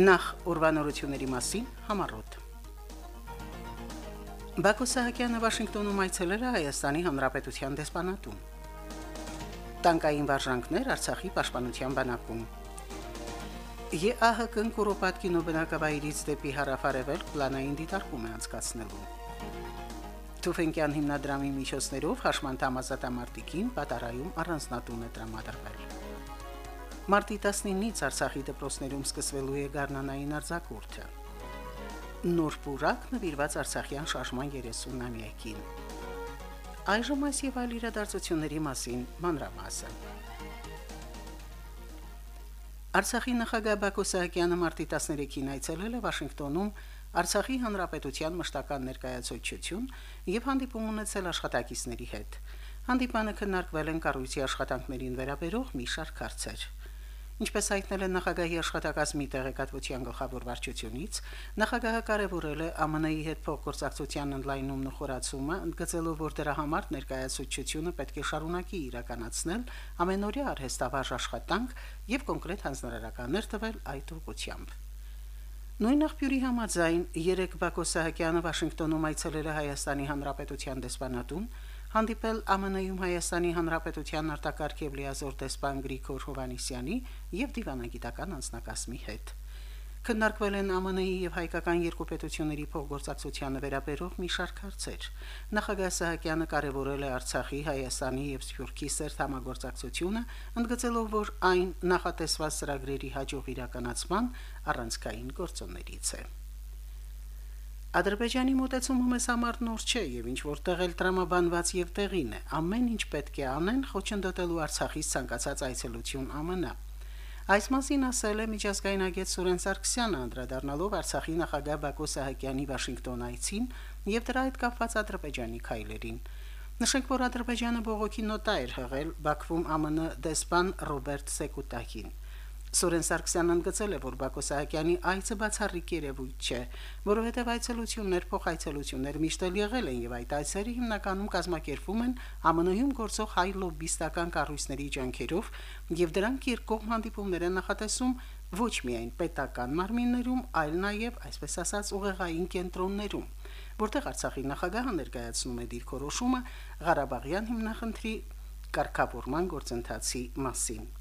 Նախ ուրվանորությունների մասին համառոտ։ Բակո Սահակյանը Վաշինգտոնում այցելել է Հայաստանի Հանրապետության դեսպանատուն։ Տանկային վարժանքներ Արցախի պաշտպանության բանակում։ ԵԱՀԿ-ն Կուրոպատ կինոբնակավայրից դեպի հարավարևել պլանային դիտարկում է անցկացնելու։ Թուֆենկյան հիմնադրամի միջոցներով հաշմանդամ ազատամարտիկին պատարայում առանձնատուն է տրամադրվել։ Մարտի 19-ից Արցախի դպրոցներում սկսվելու է Գառնանային արձակուրդը։ Նոր պուրակ նվիրված Արցախյան շարժման 30-ամյակին։ Այժմ այս եւ այլ իրադարձությունների մասին մանրամասը։ Արցախի նախագահ Բակո Սահակյանը մարտի 13-ին այցելել է Վաշինգտոնում Արցախի հանրապետության մշտական ներկայացուցչություն եւ հանդիպում ունեցել աշխատակիցների հետ։ Հանդիպանը քննարկվել են կառույցի աշխատանքներին վերաբերող մի շարք հարցեր։ Ինչպես հայտնել են նախագահի աշխատակազմի տեղեկատվության գլխավոր վարչությունից, նախագահը կարևորել է ԱՄՆ-ի հետ փոխգործակցության ընդլայնումն ու խորացումը, ընդգծելով, որ դրա համար ներկայացուցչությունը պետք է շարունակի իրականացնել ամենօրյա արհեստավարժ աշխատանք եւ կոնկրետ հանձնարարականներ տվել այդ ուղղությամբ։ Նույն աղբյուրի համաձայն երեք Բակո Սահակյանը Վաշինգտոնում այցելել է Հայաստանի Հանրապետության դեսպանատուն, հանդիպել ԱՄՆ-ում Հայաստանի Հանրապետության արտակարգ եւ լիազոր դեսպան Գրիգոր Հովանիսյանի եւ դիվանագիտական անձնակազմի հետ։ Քննարկվել են ԱՄՆ-ի եւ հայկական երկու պետությունների փոխգործակցությանը վերաբերող մի շարք հարցեր։ Նախագահ Սահակյանը կարևորել է Արցախի, Հայաստանի եւ Սփյուռքի սերտ համագործակցությունը, ընդգծելով, որ այն նախատեսված ծրագրերի հաջող իրականացման առանցքային գործոններից է։ Ադրբեջանի մտածումը մեզ համար նոր չէ եւ ինչ որտեղ էլ տրամաբանված եւ տեղին է։ Ամեն ինչ պետք է անեն խոչընդոտելու Արցախից ցանկացած այցելություն ԱՄՆ։ Այս մասին ասել է միջազգային ագետ Սուրեն Սարգսյանը անդրադառնալով Արցախի նախագահ Բակո Սահակյանի Վաշինգտոն այցին եւ դրա հետ կապված Ադրբեջանի քայլերին։ Նշենք, որ Ադրբեջանը բողոքի նոտա էր հղել Բաքվում ԱՄՆ դեսպան Ռոբերտ Սեկուտակին։ Սուրեն Սարգսյանն ընդգծել է, որ Բակո Սահակյանի այցը բացառիկ երևույթ չէ, որովհետև այցելություններ, փոխայցելություններ միշտ էլ եղել են եւ այդ այցերը հիմնականում կազմակերպվում են ԱՄՆ-ում գործող հայ լոբիստական կառույցների ջանքերով եւ դրանք երկկողմ հանդիպումներ են նախատեսում ոչ միայն պետական մարմիններում, այլ նաեւ, այսպես ասած, ուղեղային կենտրոններում, որտեղ Արցախի նախագահը ներկայացնում է դիրքորոշումը Ղարաբաղյան հիմնախնդրի կարգավորման գործընթացի մասին։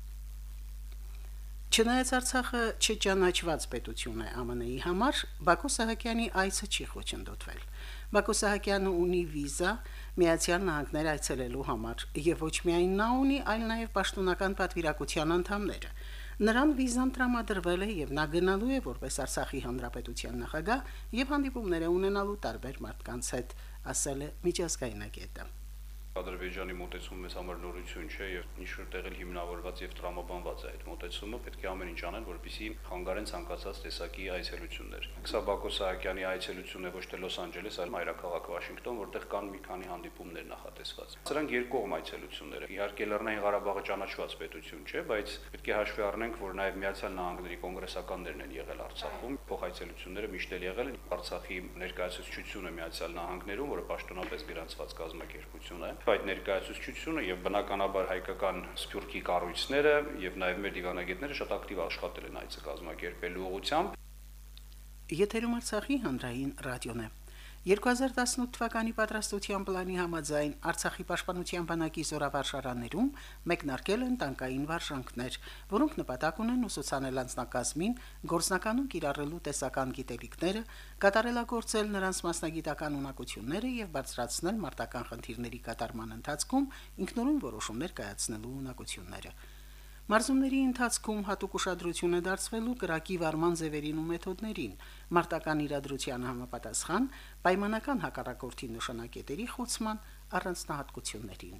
Չնայած Արցախը չճանաչված պետություն է ԱՄՆ-ի համար, Բակո Սահակյանի այցը չի խոչընդոտվել։ Բակո Սահակյանը ունի վիզա Միացյալ Նահանգներ այցելելու համար, եւ ոչ միայն նա ունի, այլ նաեւ պաշտոնական պատվիրակության անդամները։ Նրան վիզան տրամադրվել է եւ նա գնալու է որպես Արցախի հանրապետության նախագահ եւ հանդիպումներ է ունենալու տարբեր մարդկանց հետ, ասել է միջազգայինագետը։ Ադրբեջանի մոտեցումը մեզ համար նորություն չէ եւ ինչ որ տեղել հիմնավորված եւ տրամաբանված է այդ մոտեցումը, պետք է ամեն ինչ անեն, որպեսզի խանգարեն ցանկացած տեսակի այցելություններ։ Սա Բակո Սահակյանի այցելությունն է ոչ թե Լոս Անջելես, այլ մայրաքաղաք Վաշինգտոն, որտեղ կան մի քանի հանդիպումներ նախատեսված։ Սրանք երկկողմ այցելություններ են։ Իհարկե Լեռնային Ղարաբաղը ճանաչված պետություն չէ, բայց պետք է հաշվի առնենք, որ նաեւ Միացյալ Նահանգների կոնգրեսականներն են եղել Արցախում, փոխայցելությունները միշտ էլ եղել են Արցախի ներկայացուցչությունը Միացյալ Նահանգներում, որը պաշտոնապես գրանցված կազմակերպություն է այդ ներկայացուցչությունը եւ բնականաբար հայկական սփյուռքի կառույցները եւ նաեւ մեր դիվանագետները շատ ակտիվ աշխատել են այցը կազմակերպելու ուղղությամբ։ Եթերում Արցախի հանրային ռադիոն է։ 2018 թվականի պատրաստության պլանի համաձայն Արցախի պաշտպանության բանակի զորավարժարաններում մեկնարկել են տանկային վարժանքներ, որոնք նպատակ ունեն ուսուցանել անձնակազմին գործնականում կիրառելու տեսական գիտելիքները, կատարելագործել նրանց մասնագիտական ունակությունները եւ բարձրացնել մարտական խնդիրների կատարման ընթացքում ինքնուրույն որոշումներ կայացնելու ունակությունները։ Մարզումների ընթացքում հատուկ ուշադրություն է դարձվելու կրակի վարման ձևերին ու մեթոդներին, մարտական իրադրությանը համապատասխան պայմանական հակառակորդի նշանակետերի խոցման առանձնահատկություններին։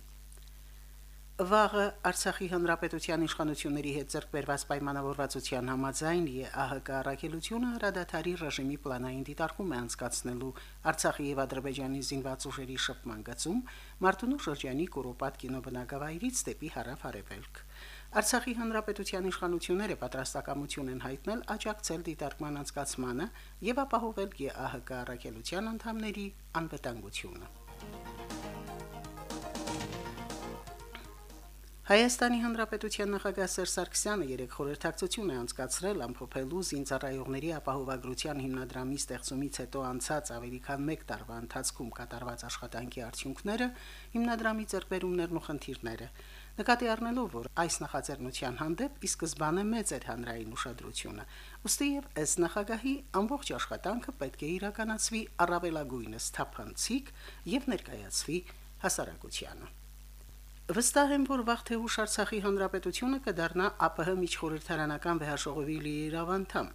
Վաղը Արցախի հանրապետության իշխանությունների հետ ձեռքբերված պայմանավորվածության համաձայն ԵԱՀԿ առաքելությունը հրադադարի ռեժիմի պլանային դիտարկում է անցկացնելու Արցախի եւ Ադրբեջանի զինված ուժերի շփման գծում Մարտունու շրջանի Կուրոպատ կինոբնակավայրից դեպի հարավ-արևելք։ Արցախի հանրապետության իշխանությունները պատրաստակամություն են հայտնել աջակցել դիտարկման անցկացմանը եւ ապահովել ԵԱՀԿ առաքելության անդամների անվտանգությունը։ Հայաստանի Հանրապետության նախագահ Սերժ Սարգսյանը երեք խորհրդակցություն է անցկացրել ամփոփելու զինծառայողների ապահովագրության հիմնադրամի ստեղծումից հետո անցած ավելի քան 1 տարվա ընթացքում կատարված աշխատանքի արդյունքները, հիմնադրամի ձեռքբերումներն ու խնդիրները։ Նկատի առնելով, որ այս նախաձեռնության հանդեպ ի սկզբանե մեծ էր հանրային ուշադրությունը, ըստի եւ ըստ նախագահի ամբողջ աշխատանքը պետք է իրականացվի առավելագույնս թափանցիկ եւ ներկայացվի հասարակությանը։ Վստահ եմ, որ վաղ թե ուշ Արցախի հանրապետությունը կդառնա ԱՊՀ միջխորհրդարանական վեհաշողովի լիիրավ անդամ։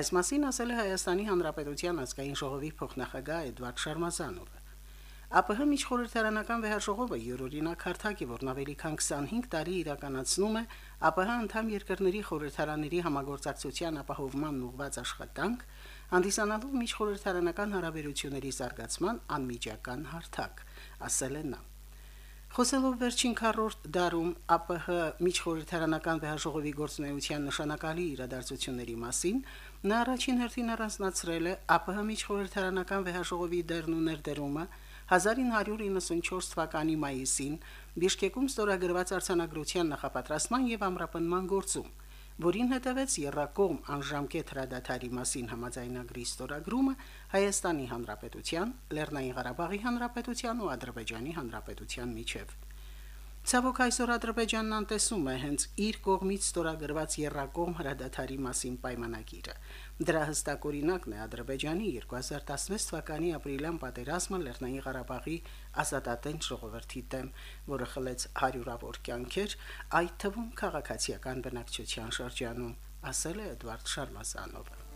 Այս մասին ասել է Հայաստանի Հանրապետության ազգային ժողովի փոխնախագահ Էդվարդ Շարմազանովը։ ԱՊՀ միջխորհրդարանական վեհաշողովը յուրօրինակ հարթակ է, որն ավելի քան 25 տարի իրականացնում է ԱՊՀ անդամ երկրների խորհրդարանների համագործակցության ապահովման ուղղված աշխատանք, հանդիսանալով միջխորհրդարանական հարաբերությունների զարգացման անմիջական հարթակ, ասել է նա. Խոսելով վերջին քառորդ դարում ԱՊՀ միջխորհրդարանական վեհաժողովի գործունեության նշանակալի իրադարձությունների մասին, նա առաջին հերթին առանձնացրել է ԱՊՀ միջխորհրդարանական վեհաժողովի դերն ու ներդրումը 1994 թվականի մայիսին Բիշկեկում ստորագրված արձանագրության նախապատրաստման եւ ամրապնման գործում որին հետևեց Երրակողմ անժամկետ հրադադարի մասին համաձայնագրի ստորագրումը Հայաստանի Հանրապետության, Լեռնային Ղարաբաղի Հանրապետության ու Ադրբեջանի Հանրապետության միջև։ Ցավոք այսօր Ադրբեջանն անտեսում է հենց իր կողմից ստորագրված Երրակողմ հրադադարի մասին պայմանագիրը։ Դրա հստակ օրինակն է Ադրբեջանի 2016 թվականի ապրիլյան պատերազմը Լեռնային Ղարաբաղի ազատատենչ ժողովրդի դեմ, որը խլեց հարյուրավոր կյանքեր, այդ թվում քաղաքացիական բնակչության շրջանում, ասել է Էդվարդ Շարմազանովը։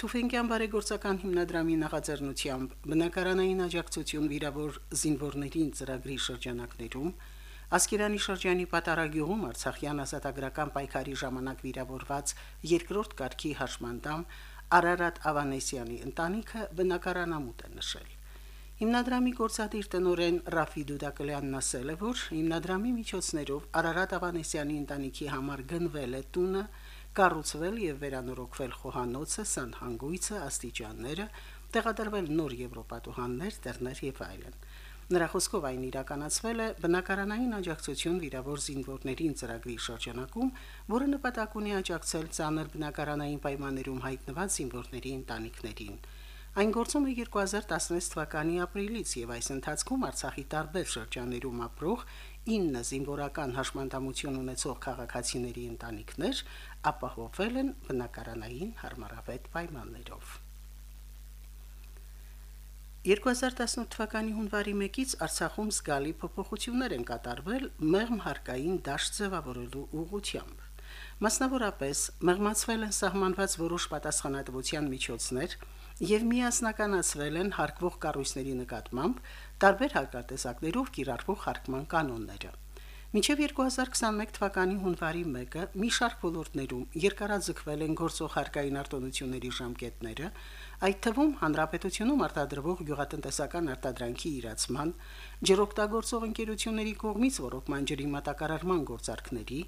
Թուֆենկյան բարեգործական հիմնադրամի նախաձեռնությամբ բնակարանային աջակցություն վիրավոր զինվորներին ծրագրի շրջանակներում Ասկերանի շրջանի Պատարագյուղում Արցախյան ազատագրական պայքարի ժամանակ վիրավորված երկրորդ կարգի հաշմանդամ Արարատ Ավանեսյանի ընտանիքը բնակարանամուտ է նշել։ Հիմնադրամի գործադիր տնօրեն Ռաֆի Դուդակլյանն ասել է, որ հիմնադրամի միջոցներով Արարատ Ավանեսյանի ընտանիքի համար գնվել է տունը, կառուցվել եւ վերանորոգվել խոհանոցը, սանհանգույցը, աստիճանները, տեղադրվել նոր եվրոպատուհաններ, դերներ եւ այլն։ Նրա խոսքով այն իրականացվել է բնակարանային աջակցություն վիրավոր զինվորներին ծրագրի շրջանակում, որը նպատակ ունի աջակցել ցաներ բնակարանային պայմաններում հայտնված զինվորների ընտանիքներին։ Այն գործում է 2016 թվականի ապրիլից եւ այս ընթացքում Արցախի տարբեր շրջաններում ապրող 9 զինվորական հաշմանդամություն ունեցող քաղաքացիների ընտանիքներ ապահովվել են բնակարանային հարմարավետ պայմաններով։ 2018 թվականի հունվարի 1-ից Արցախում զգալի փոփոխություններ են կատարվել մեղմ հարկային դաշտ ձևավորելու ուղղությամբ։ Մասնավորապես մեղմացվել են սահմանված որոշ պատասխանատվության միջոցներ եւ միասնականացվել են հարկվող կառույցների նկատմամբ տարբեր հարկատեսակներով կիրառվող հարկման կանոնները։ Մինչև 2021 թվականի հունվարի 1-ը մի շարք ոլորտներում երկարաձգվել են գործող հարկային արտոնությունների ժամկետները, այդ թվում հանրապետությունում արտադրվող գյուղատնտեսական արտադրանքի իրացման, ջրօգտագործող ընկերությունների կողմից ռոռոկման ջրի մատակարարման գործարքների,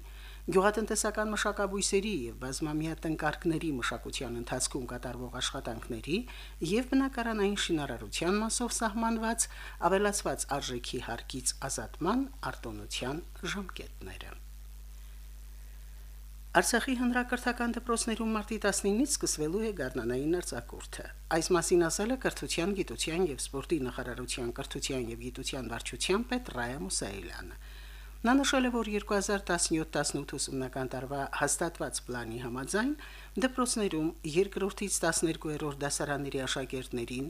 Գյուղատնտեսական մշակաբույսերի եւ բազմամյա տնկարկների մշակության ընթացքում կատարվող աշխատանքների եւ բնակարանային շինարարության մասով սահմանված ավելացված արժեքի հարկից ազատման արտոնության ժամկետները։ Արցախի հանրակրթական դպրոցներում մարտի 19-ից սկսվելու է գարնանային արձակուրդը։ Այս մասին ասել է Կրթության, Գիտության եւ Սպորտի նախարարության Կրթության եւ Գիտության վարչության պետ Ռայա Մուսայելյանը։ Նա նշել է, որ 2017-18 ուսումնական տարվա հաստատված պլանի համաձայն դպրոցներում երկրորդից 12-րդ դասարանների աշակերտներին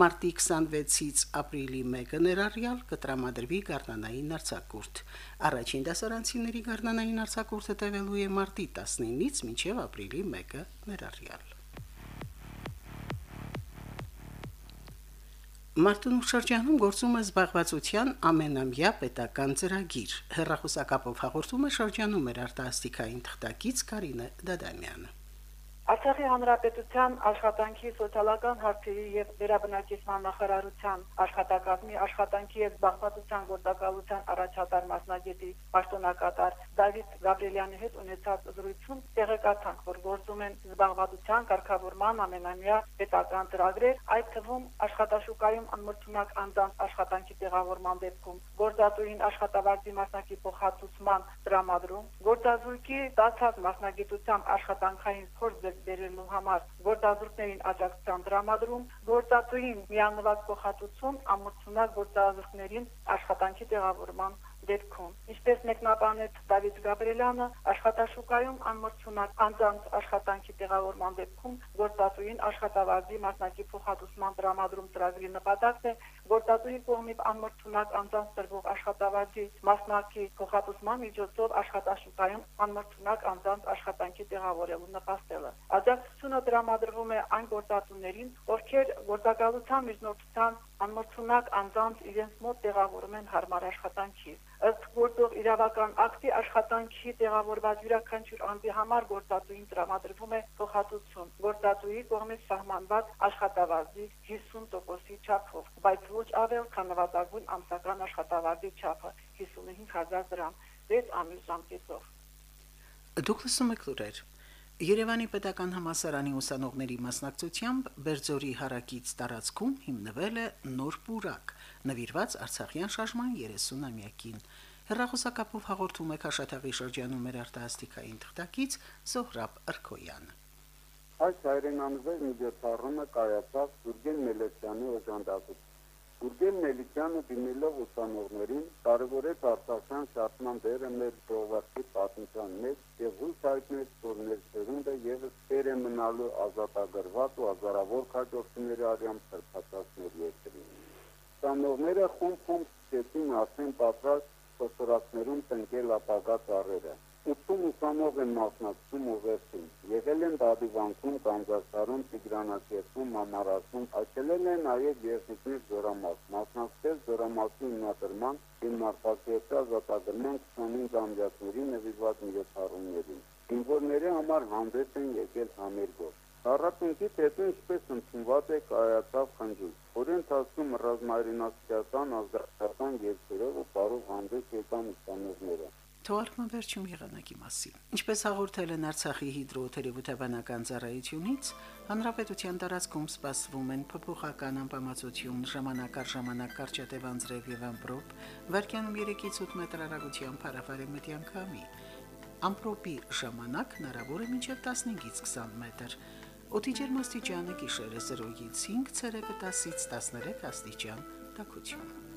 մարտի 26-ից ապրիլի 1-ը ներառյալ կտրամադրվի գարնանային արձակուրդ։ Առաջին դասարանցիների գարնանային արձակուրդը տևելու է մարտի 19-ից մինչև ապրիլի 1-ը ներառյալ։ Մարտունու շրջանում գործում է զբաղվածության ամենամյա պետական ծրագիր։ Հերրախոսակապով հաղորդում է շրջանում մեր արտասթիկային թղթակից Կարինե Դադամյանը։ Արցախի հանրապետության աշխատանքի սոցիալական հարցերի եւ վերաբնակեցման նախարարության աշխատակազմի աշխատանքի եւ զբաղվածության գործակալության առաջատար մասնագետի պաշտոնակատար Դավիթ Գաբրիելյանի հետ ունեցած զրույցում տեղեկացանք, որ գործում են զբաղվածության կարգավորման ամենամյա պետական ծրագրեր, այդ թվում աշխատաշուկայում անմրցունակ անձանց աշխատանքի տեղավորման դեպքում գործատուին աշխատավարձի մասնակի փոխհատուցման տրամադրում, գործազույգի ստացած մասնագիտությամբ աշխատանքային փորձ բերելու համար գործազուրկներին աջակցության դրամադրում, գործատուին միանվագ փոխհատուցում, ամուսնակ գործազուրկներին աշխատանքի տեղավորման դեպքում։ Ինչպես մեկնաբանեց Դավիթ Գաբրիելյանը, աշխատաշուկայում անմրցունակ անձանց աշխատանքի տեղավորման դեպքում գործատուին աշխատավարձի մասնակի փոխհատուցման տրամադրում ծրագրի նպատակն է գործատուի կողմից անմրցունակ անձանց տրվող աշխատավարձի մասնակի փոխհատուցման միջոցով աշխատաշուկայում անմրցունակ անձանց աշխատանքի տեղավորելու նպաստելը։ Աջակցությունը տրամադրվում է այն գործատուներին, ովքեր գործակալության միջնորդության անմրցունակ անձանց իրենց մոտ տեղավորում են հարմար աշխատանքի։ Ըստ գործող իրավական ակտի աշխատանքի տեղավորված յուրաքանչյուր անձի համար գործատուին տրամադրվում է փոխհատուցում գործատուի կողմից սահմանված աշխատավարձի 50%-ի չափով, բայց ոչ ավել, քան նվազագույն ամսական աշխատավարձի չափը 55000 դրամ 6 ամիս ժամկետով։ Դուք լսում եք լուրեր։ Երևանի պետական համասարանի ուսանողների մասնակցությամբ Բերձորի հարակից տարածքում հիմնվել է նոր պուրակ, նվիրված Արցախյան շարժման 30-ամյակին։ Հերրախոսակապով հաղորդում է Քաշաթաղի շրջանում մեր արտասթիկային թղթակից Սոհրաբ Արքոյանը։ Այս հայրենամզեր միջոցառումը կայացավ Գուրգեն Մելեքյանի օժանդակությամբ Գուրգեն Մելիքյանը դիմելով ուսանողներին կարևորեց Արցախյան շարժման դերը մեր ժողովրդի պատմության մեջ եւ հույս հայտնեց, որ ներկերունդը եւս տեր է մնալու ազատագրված ու ազարավոր քաջորդների արյամ սրբացածներ երկրին։ Ուսանողները խումբ-խումբ սկսեցին արդեն պատրաստ սոցորացներում տնկել ապագա ծառերը։ 80 ուսանող են մասնակցում ուղերձին։ Եղել են Դադիվանքում, Կանզասարում, Տիգրանակերտում, Մամարասում, այցելել են նաև Երնիկներ Զորամաս, մասնակցել Զորամասի հիմնադրման հիմնարկակետի ազատագրման 25 ամյակների նվիրված միջոցառումներին։ Զինվորների համար հանդես են եկել համերգով։ Առատունքի հետո ինչպես ընդունված է կայացավ խնջույք, որի ընթացքում ռազմայրենասկյական ազգական երկրով ու բարով հանդես եկան ուսանողները։ Թվարկման վերջում եղանակի մասին։ Ինչպես հաղորդել են Արցախի հիդրոթերապևտաբանական ծառայությունից, հանրապետության տարածքում սպասվում են փոփոխական անբավարարություն, ժամանակ առ ժամանակ կարճատև անձրև եւ ամպրոպ, վարկյանում 3-ից 8 մետր հեռագությամբ հարավարեմտյան քամի։ Ամպրոպի ժամանակ հնարավոր է մինչև 15-ից 20 մետր։ Օդի ջերմաստիճանը գիշերը 0-ից 5, ցերեկը 10-ից 13 աստիճան։ Տակություն։